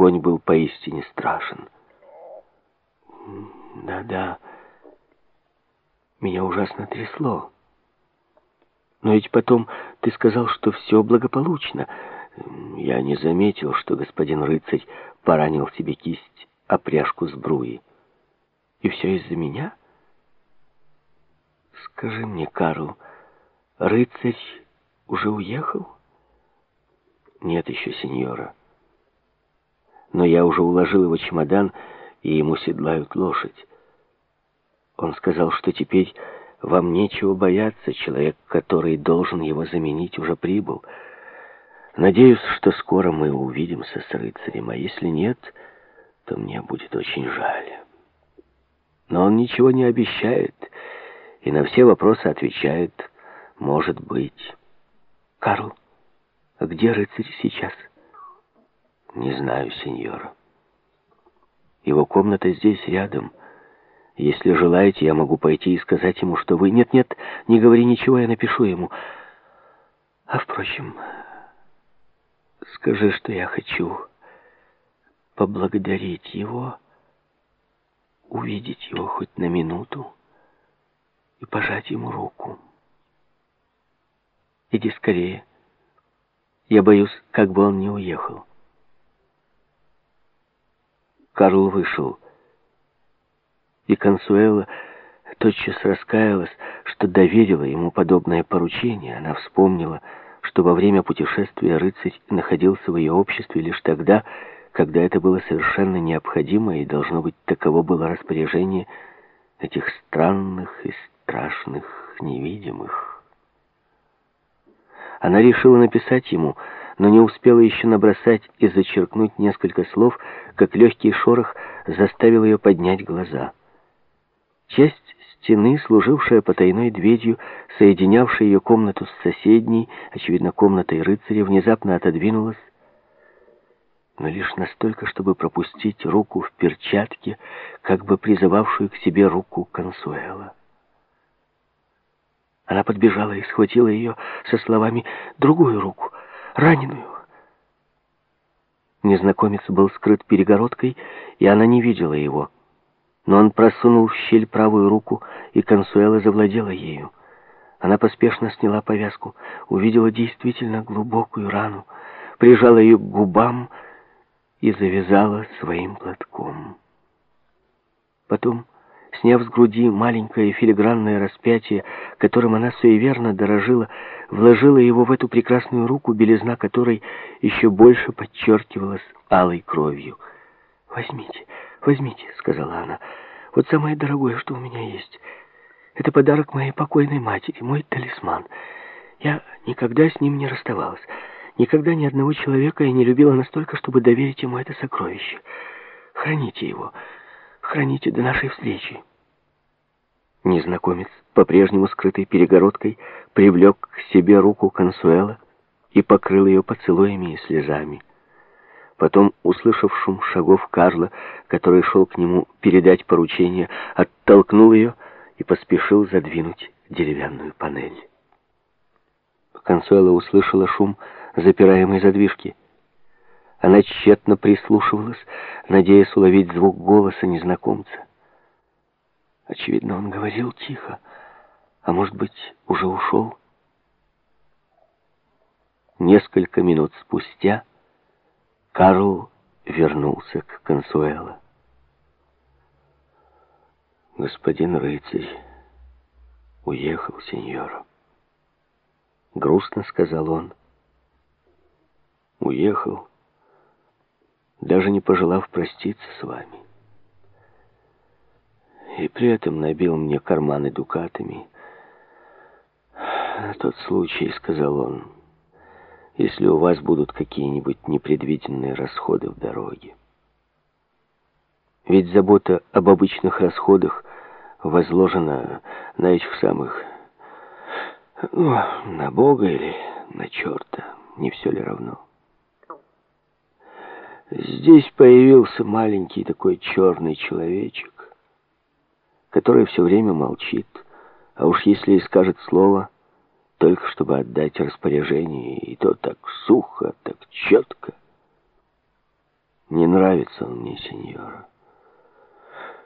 конь был поистине страшен. Да-да, меня ужасно трясло. Но ведь потом ты сказал, что все благополучно. Я не заметил, что господин рыцарь поранил себе кисть о пряжку сбруи. И все из-за меня? Скажи мне, Карл, рыцарь уже уехал? Нет еще, сеньора. Но я уже уложил его чемодан, и ему седлают лошадь. Он сказал, что теперь вам нечего бояться, человек, который должен его заменить, уже прибыл. Надеюсь, что скоро мы увидимся с рыцарем, а если нет, то мне будет очень жаль. Но он ничего не обещает, и на все вопросы отвечает «может быть». «Карл, а где рыцарь сейчас?» «Не знаю, сеньора. Его комната здесь, рядом». Если желаете, я могу пойти и сказать ему, что вы... Нет-нет, не говори ничего, я напишу ему. А, впрочем, скажи, что я хочу поблагодарить его, увидеть его хоть на минуту и пожать ему руку. Иди скорее. Я боюсь, как бы он не уехал. Карл вышел и Консуэла тотчас раскаялась, что доверила ему подобное поручение. Она вспомнила, что во время путешествия рыцарь находился в ее обществе лишь тогда, когда это было совершенно необходимо, и должно быть таково было распоряжение этих странных и страшных невидимых. Она решила написать ему, но не успела еще набросать и зачеркнуть несколько слов, как легкий шорох заставил ее поднять глаза. Часть стены, служившая потайной дверью, соединявшая ее комнату с соседней, очевидно, комнатой рыцаря, внезапно отодвинулась, но лишь настолько, чтобы пропустить руку в перчатке, как бы призывавшую к себе руку Консуэла. Она подбежала и схватила ее со словами «другую руку, раненую». Незнакомец был скрыт перегородкой, и она не видела его но он просунул в щель правую руку, и Консуэла завладела ею. Она поспешно сняла повязку, увидела действительно глубокую рану, прижала ее к губам и завязала своим платком. Потом, сняв с груди маленькое филигранное распятие, которым она суеверно дорожила, вложила его в эту прекрасную руку, белизна которой еще больше подчеркивалась алой кровью. «Возьмите, возьмите», — сказала она, — «вот самое дорогое, что у меня есть. Это подарок моей покойной матери, мой талисман. Я никогда с ним не расставалась. Никогда ни одного человека я не любила настолько, чтобы доверить ему это сокровище. Храните его, храните до нашей встречи». Незнакомец, по-прежнему скрытой перегородкой, привлек к себе руку Консуэла и покрыл ее поцелуями и слезами. Потом, услышав шум шагов Карла, который шел к нему передать поручение, оттолкнул ее и поспешил задвинуть деревянную панель. Консуэла услышала шум запираемой задвижки. Она тщетно прислушивалась, надеясь уловить звук голоса незнакомца. Очевидно, он говорил тихо, а может быть, уже ушел. Несколько минут спустя Карл вернулся к Консуэло. «Господин рыцарь уехал, сеньора», — грустно сказал он. «Уехал, даже не пожелав проститься с вами. И при этом набил мне карманы дукатами. На тот случай, — сказал он, — если у вас будут какие-нибудь непредвиденные расходы в дороге. Ведь забота об обычных расходах возложена на этих самых... Ну, на Бога или на черта, не все ли равно? Здесь появился маленький такой черный человечек, который все время молчит, а уж если и скажет слово только чтобы отдать распоряжение, и то так сухо, так четко. Не нравится он мне, сеньора.